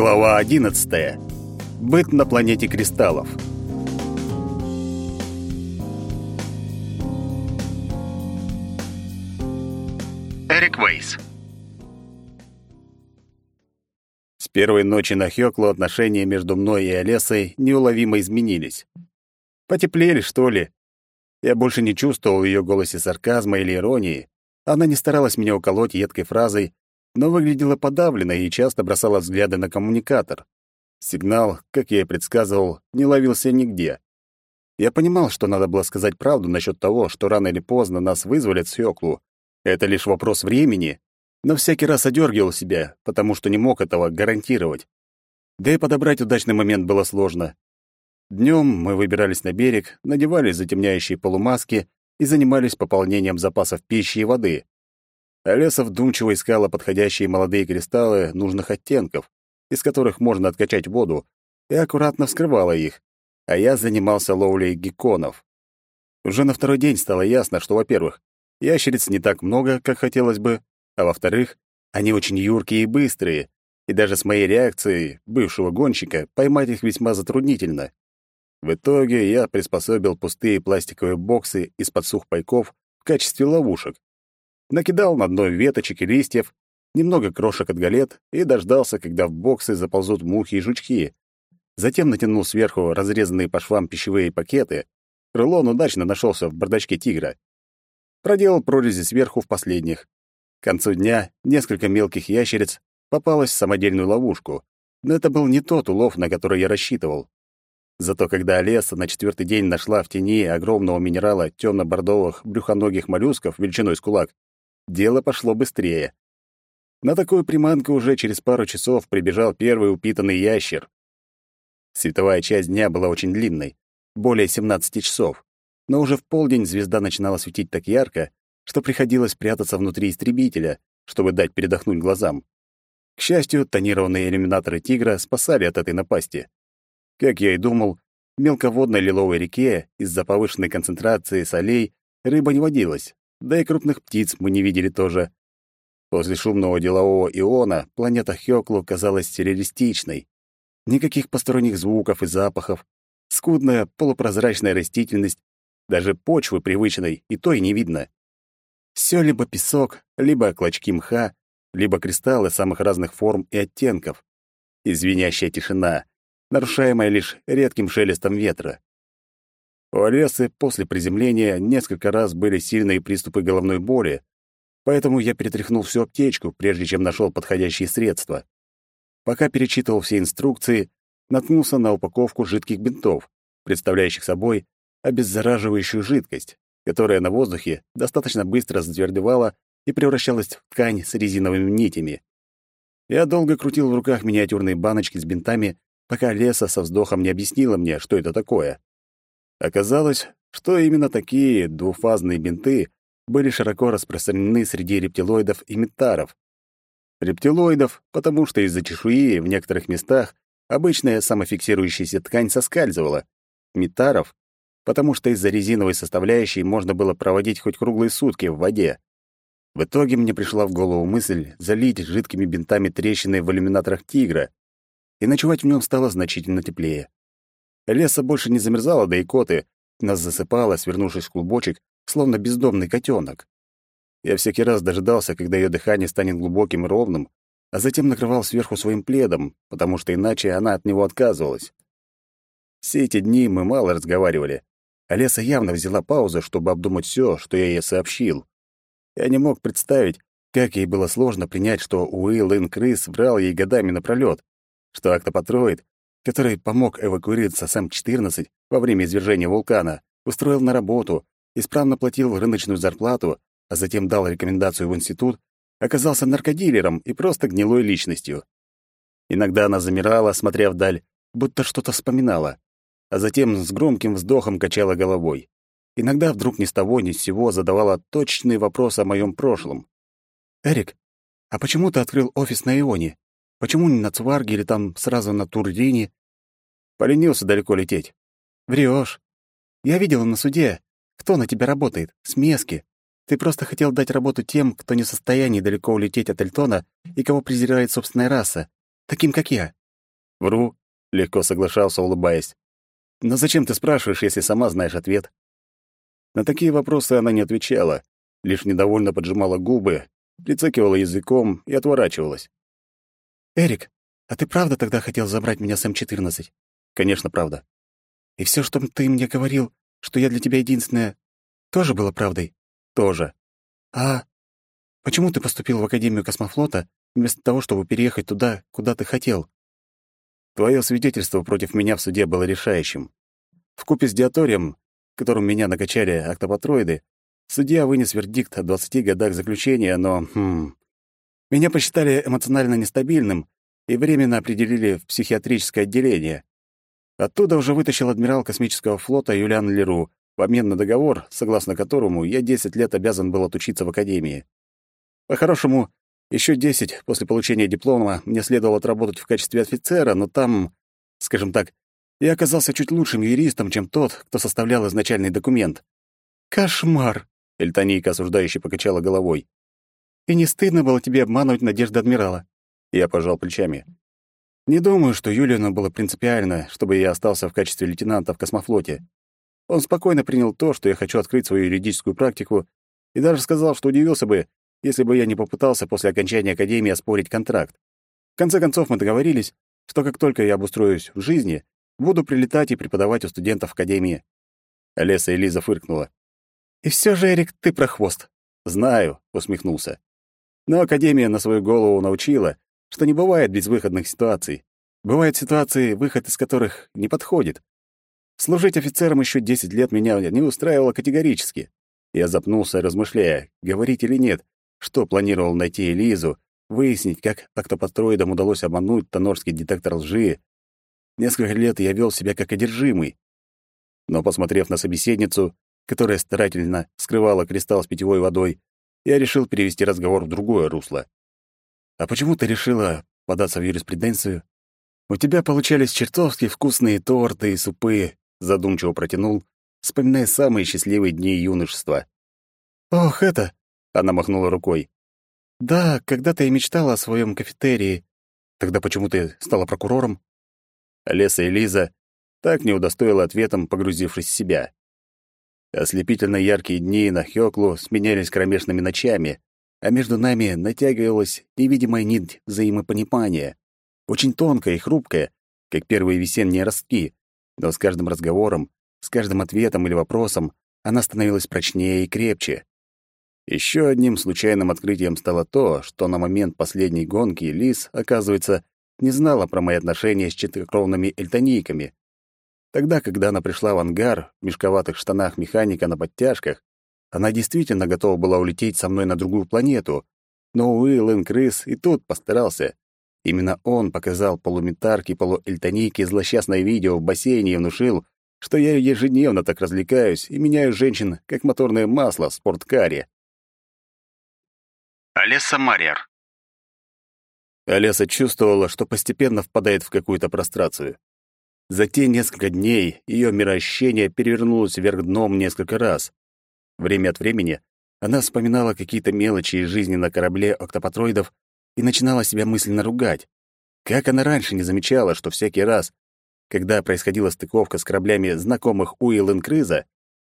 Глава 11. Быт на планете кристаллов. Эрик Вейс. С первой ночи на Хёклу отношения между мной и Олесой неуловимо изменились. Потеплели, что ли? Я больше не чувствовал в её голосе сарказма или иронии. Она не старалась меня уколоть едкой фразой но выглядела подавленно и часто бросала взгляды на коммуникатор. Сигнал, как я и предсказывал, не ловился нигде. Я понимал, что надо было сказать правду насчет того, что рано или поздно нас вызволят с. Это лишь вопрос времени, но всякий раз одергивал себя, потому что не мог этого гарантировать. Да и подобрать удачный момент было сложно. Днем мы выбирались на берег, надевали затемняющие полумаски и занимались пополнением запасов пищи и воды. Олеса вдумчиво искала подходящие молодые кристаллы нужных оттенков, из которых можно откачать воду, и аккуратно вскрывала их, а я занимался ловлей гекконов. Уже на второй день стало ясно, что, во-первых, ящериц не так много, как хотелось бы, а во-вторых, они очень юркие и быстрые, и даже с моей реакцией, бывшего гонщика, поймать их весьма затруднительно. В итоге я приспособил пустые пластиковые боксы из-под сухпайков в качестве ловушек накидал на дно веточек и листьев, немного крошек от галет и дождался, когда в боксы заползут мухи и жучки. Затем натянул сверху разрезанные по швам пищевые пакеты. Рулон удачно нашелся в бардачке тигра. Проделал прорези сверху в последних. К концу дня несколько мелких ящериц попалось в самодельную ловушку, но это был не тот улов, на который я рассчитывал. Зато когда Олеса на четвертый день нашла в тени огромного минерала темно-бордовых брюхоногих моллюсков величиной с кулак, дело пошло быстрее. На такую приманку уже через пару часов прибежал первый упитанный ящер. Световая часть дня была очень длинной, более 17 часов, но уже в полдень звезда начинала светить так ярко, что приходилось прятаться внутри истребителя, чтобы дать передохнуть глазам. К счастью, тонированные иллюминаторы «Тигра» спасали от этой напасти. Как я и думал, в мелководной лиловой реке из-за повышенной концентрации солей рыба не водилась, да и крупных птиц мы не видели тоже. После шумного делового иона планета Хёклу казалась сюрреалистичной. Никаких посторонних звуков и запахов, скудная полупрозрачная растительность, даже почвы привычной и то и не видно. Все либо песок, либо клочки мха, либо кристаллы самых разных форм и оттенков. И звенящая тишина, нарушаемая лишь редким шелестом ветра. У Олесы после приземления несколько раз были сильные приступы головной боли, поэтому я перетряхнул всю аптечку, прежде чем нашел подходящие средства. Пока перечитывал все инструкции, наткнулся на упаковку жидких бинтов, представляющих собой обеззараживающую жидкость, которая на воздухе достаточно быстро затвердевала и превращалась в ткань с резиновыми нитями. Я долго крутил в руках миниатюрные баночки с бинтами, пока Леса со вздохом не объяснила мне, что это такое. Оказалось, что именно такие двуфазные бинты были широко распространены среди рептилоидов и метаров. Рептилоидов, потому что из-за чешуи в некоторых местах обычная самофиксирующаяся ткань соскальзывала. Метаров, потому что из-за резиновой составляющей можно было проводить хоть круглые сутки в воде. В итоге мне пришла в голову мысль залить жидкими бинтами трещины в иллюминаторах тигра, и ночевать в нем стало значительно теплее. Леса больше не замерзала, да и коты нас засыпала, свернувшись в клубочек, словно бездомный котенок. Я всякий раз дожидался, когда ее дыхание станет глубоким и ровным, а затем накрывал сверху своим пледом, потому что иначе она от него отказывалась. Все эти дни мы мало разговаривали, а Леса явно взяла паузу, чтобы обдумать все, что я ей сообщил. Я не мог представить, как ей было сложно принять, что Уилл Ин Крыс врал ей годами напролёт, что Актопатроид который помог эвакуироваться сам 14 во время извержения вулкана, устроил на работу, исправно платил рыночную зарплату, а затем дал рекомендацию в институт, оказался наркодилером и просто гнилой личностью. Иногда она замирала, смотря вдаль, будто что-то вспоминала, а затем с громким вздохом качала головой. Иногда вдруг ни с того ни с сего задавала точный вопрос о моем прошлом. «Эрик, а почему ты открыл офис на Ионе? Почему не на Цварге или там сразу на Туррине? Поленился далеко лететь. Врешь. Я видела на суде, кто на тебя работает, смески. Ты просто хотел дать работу тем, кто не в состоянии далеко улететь от Эльтона и кого презирает собственная раса, таким как я. Вру, легко соглашался, улыбаясь. Но зачем ты спрашиваешь, если сама знаешь ответ? На такие вопросы она не отвечала, лишь недовольно поджимала губы, прицокивала языком и отворачивалась. «Эрик, а ты правда тогда хотел забрать меня с М-14?» «Конечно, правда». «И все, что ты мне говорил, что я для тебя единственная, тоже было правдой?» «Тоже». «А почему ты поступил в Академию космофлота вместо того, чтобы переехать туда, куда ты хотел?» Твое свидетельство против меня в суде было решающим. Вкупе с диаторием, которым меня накачали октопатроиды, судья вынес вердикт о 20 годах заключения, но... Хм, меня посчитали эмоционально нестабильным и временно определили в психиатрическое отделение. Оттуда уже вытащил адмирал космического флота Юлиан Леру в обмен на договор, согласно которому я 10 лет обязан был отучиться в академии. По-хорошему, еще десять после получения диплома мне следовало отработать в качестве офицера, но там, скажем так, я оказался чуть лучшим юристом, чем тот, кто составлял изначальный документ. «Кошмар!» — Эльтонийка осуждающе покачала головой. «И не стыдно было тебе обманывать надежды адмирала?» Я пожал плечами. Не думаю, что Юлину было принципиально, чтобы я остался в качестве лейтенанта в космофлоте. Он спокойно принял то, что я хочу открыть свою юридическую практику, и даже сказал, что удивился бы, если бы я не попытался после окончания академии оспорить контракт. В конце концов, мы договорились, что как только я обустроюсь в жизни, буду прилетать и преподавать у студентов академии. Олеса и Лиза фыркнула. «И все же, Эрик, ты прохвост». «Знаю», — усмехнулся. «Но академия на свою голову научила, что не бывает безвыходных ситуаций. Бывают ситуации, выход из которых не подходит. Служить офицером еще 10 лет меня не устраивало категорически. Я запнулся, размышляя, говорить или нет, что планировал найти Элизу, выяснить, как октопатроидам удалось обмануть тонорский детектор лжи. Несколько лет я вел себя как одержимый. Но, посмотрев на собеседницу, которая старательно скрывала кристалл с питьевой водой, я решил перевести разговор в другое русло. «А почему ты решила податься в юриспруденцию? У тебя получались чертовски вкусные торты и супы», — задумчиво протянул, вспоминая самые счастливые дни юношества. «Ох, это...» Она махнула рукой. «Да, когда-то я мечтала о своем кафетерии. Тогда почему ты стала прокурором?» Леса и Лиза так не удостоила ответом, погрузившись в себя. Ослепительно яркие дни на Хёклу сменялись кромешными ночами, а между нами натягивалась невидимая нить взаимопонимания, очень тонкая и хрупкая, как первые весенние ростки, но с каждым разговором, с каждым ответом или вопросом она становилась прочнее и крепче. Еще одним случайным открытием стало то, что на момент последней гонки Лис, оказывается, не знала про мои отношения с четырехкровными эльтонийками. Тогда, когда она пришла в ангар в мешковатых штанах механика на подтяжках, она действительно готова была улететь со мной на другую планету. Но Уилл Крыс и тут постарался. Именно он показал полуметарке полуэльтонийке злосчастное видео в бассейне и внушил, что я ежедневно так развлекаюсь и меняю женщин, как моторное масло в спорткаре. Олеса Марьер. Олеса чувствовала, что постепенно впадает в какую-то прострацию. За те несколько дней ее мироощущение перевернулось вверх дном несколько раз. Время от времени она вспоминала какие-то мелочи из жизни на корабле октопатроидов и начинала себя мысленно ругать. Как она раньше не замечала, что всякий раз, когда происходила стыковка с кораблями знакомых Уилл Крыза,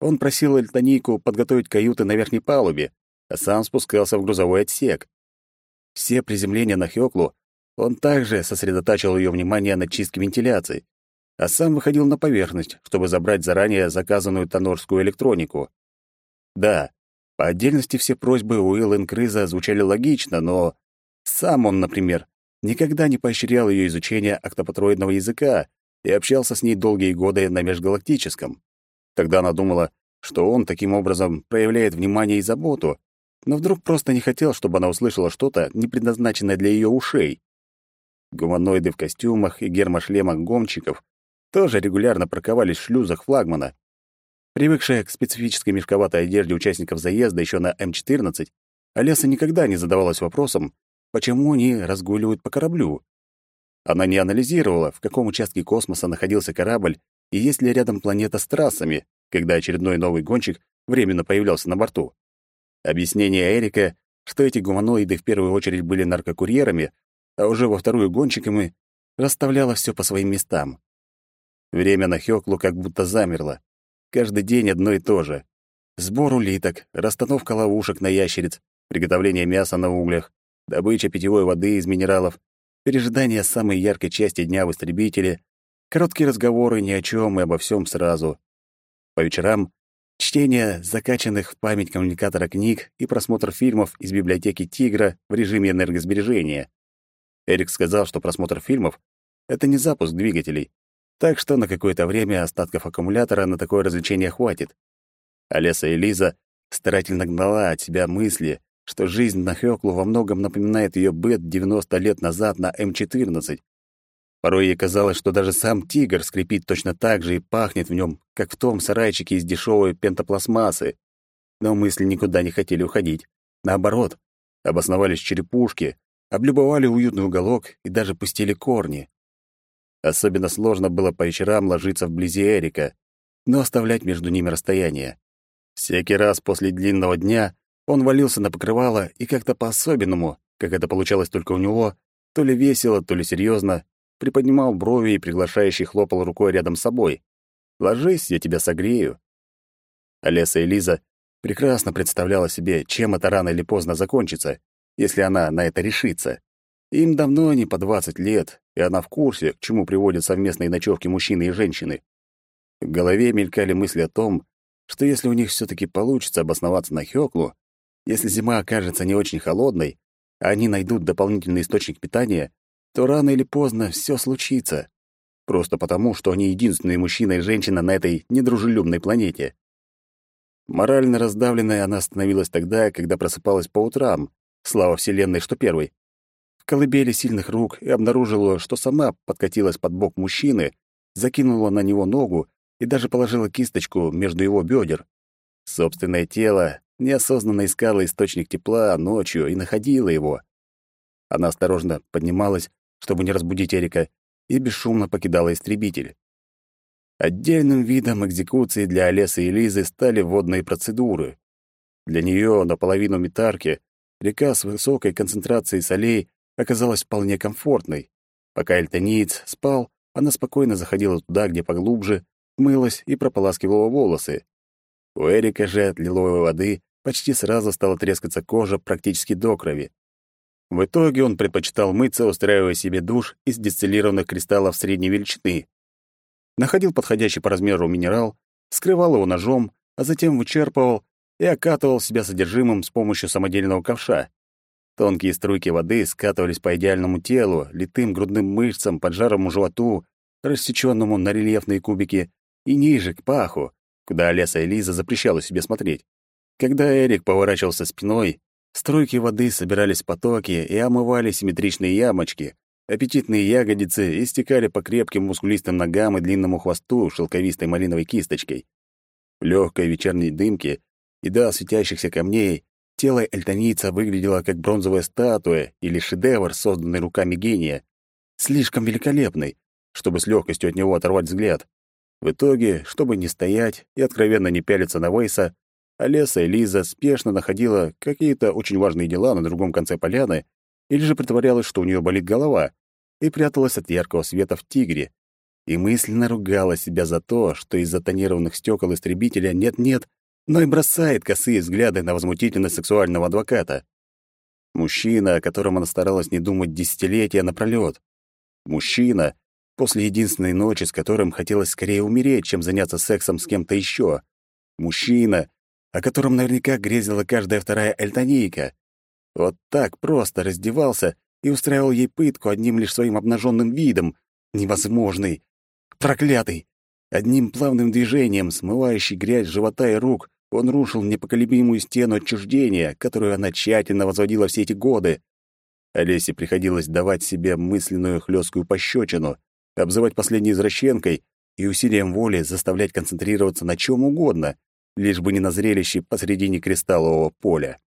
он просил Эльтонику подготовить каюты на верхней палубе, а сам спускался в грузовой отсек. Все приземления на Хёклу он также сосредотачивал ее внимание на чистке вентиляции, а сам выходил на поверхность, чтобы забрать заранее заказанную тонорскую электронику. Да, по отдельности все просьбы Уилл Крыза звучали логично, но сам он, например, никогда не поощрял ее изучение октопатроидного языка и общался с ней долгие годы на межгалактическом. Тогда она думала, что он таким образом проявляет внимание и заботу, но вдруг просто не хотел, чтобы она услышала что-то, не предназначенное для ее ушей. Гуманоиды в костюмах и гермошлемах гомчиков тоже регулярно парковались в шлюзах флагмана. Привыкшая к специфической мешковатой одежде участников заезда еще на М-14, Олеса никогда не задавалась вопросом, почему они разгуливают по кораблю. Она не анализировала, в каком участке космоса находился корабль и есть ли рядом планета с трассами, когда очередной новый гонщик временно появлялся на борту. Объяснение Эрика, что эти гуманоиды в первую очередь были наркокурьерами, а уже во вторую гонщиками, расставляла все по своим местам. Время на Хёклу как будто замерло. Каждый день одно и то же. Сбор улиток, расстановка ловушек на ящериц, приготовление мяса на углях, добыча питьевой воды из минералов, пережидание самой яркой части дня в истребителе, короткие разговоры ни о чем и обо всем сразу. По вечерам — чтение закачанных в память коммуникатора книг и просмотр фильмов из библиотеки «Тигра» в режиме энергосбережения. Эрик сказал, что просмотр фильмов — это не запуск двигателей, так что на какое-то время остатков аккумулятора на такое развлечение хватит. Олеса и Лиза старательно гнала от себя мысли, что жизнь на Хёклу во многом напоминает ее быт 90 лет назад на М-14. Порой ей казалось, что даже сам тигр скрипит точно так же и пахнет в нем, как в том сарайчике из дешевой пентопластмассы. Но мысли никуда не хотели уходить. Наоборот, обосновались черепушки, облюбовали уютный уголок и даже пустили корни. Особенно сложно было по вечерам ложиться вблизи Эрика, но оставлять между ними расстояние. Всякий раз после длинного дня он валился на покрывало и как-то по-особенному, как это получалось только у него, то ли весело, то ли серьезно, приподнимал брови и приглашающий хлопал рукой рядом с собой. «Ложись, я тебя согрею». Олеса и Лиза прекрасно представляла себе, чем это рано или поздно закончится, если она на это решится. Им давно не по 20 лет, и она в курсе, к чему приводят совместные ночевки мужчины и женщины. В голове мелькали мысли о том, что если у них все таки получится обосноваться на Хёклу, если зима окажется не очень холодной, а они найдут дополнительный источник питания, то рано или поздно все случится. Просто потому, что они единственные мужчина и женщина на этой недружелюбной планете. Морально раздавленная она становилась тогда, когда просыпалась по утрам, слава Вселенной, что первой. Колыбели сильных рук и обнаружила, что сама подкатилась под бок мужчины, закинула на него ногу и даже положила кисточку между его бедер. Собственное тело неосознанно искало источник тепла ночью и находило его. Она осторожно поднималась, чтобы не разбудить Эрика, и бесшумно покидала истребитель. Отдельным видом экзекуции для Олесы и Лизы стали водные процедуры. Для нее наполовину метарки река с высокой концентрацией солей оказалась вполне комфортной. Пока эльтониец спал, она спокойно заходила туда, где поглубже, мылась и прополаскивала волосы. У Эрика же от лиловой воды почти сразу стала трескаться кожа практически до крови. В итоге он предпочитал мыться, устраивая себе душ из дистиллированных кристаллов средней величины. Находил подходящий по размеру минерал, скрывал его ножом, а затем вычерпывал и окатывал себя содержимым с помощью самодельного ковша. Тонкие струйки воды скатывались по идеальному телу, литым грудным мышцам, поджарому животу, рассечённому на рельефные кубики, и ниже, к паху, куда Олеса и Лиза запрещала себе смотреть. Когда Эрик поворачивался спиной, струйки воды собирались в потоки и омывали симметричные ямочки, аппетитные ягодицы истекали по крепким мускулистым ногам и длинному хвосту шелковистой малиновой кисточкой. В легкой вечерней дымке и до светящихся камней тело эльтонийца выглядело как бронзовая статуя или шедевр, созданный руками гения. Слишком великолепный, чтобы с легкостью от него оторвать взгляд. В итоге, чтобы не стоять и откровенно не пялиться на Вейса, Олеса и Лиза спешно находила какие-то очень важные дела на другом конце поляны или же притворялась, что у нее болит голова, и пряталась от яркого света в тигре, и мысленно ругала себя за то, что из-за тонированных стекол истребителя нет-нет, но и бросает косые взгляды на возмутительность сексуального адвоката. Мужчина, о котором она старалась не думать десятилетия напролёт. Мужчина, после единственной ночи, с которым хотелось скорее умереть, чем заняться сексом с кем-то еще. Мужчина, о котором наверняка грезила каждая вторая эльтонийка. Вот так просто раздевался и устраивал ей пытку одним лишь своим обнаженным видом. Невозможный. Проклятый. Одним плавным движением, смывающий грязь живота и рук, он рушил непоколебимую стену отчуждения, которую она тщательно возводила все эти годы. Олесе приходилось давать себе мысленную хлесткую пощечину, обзывать последней извращенкой и усилием воли заставлять концентрироваться на чем угодно, лишь бы не на зрелище посредине кристаллового поля.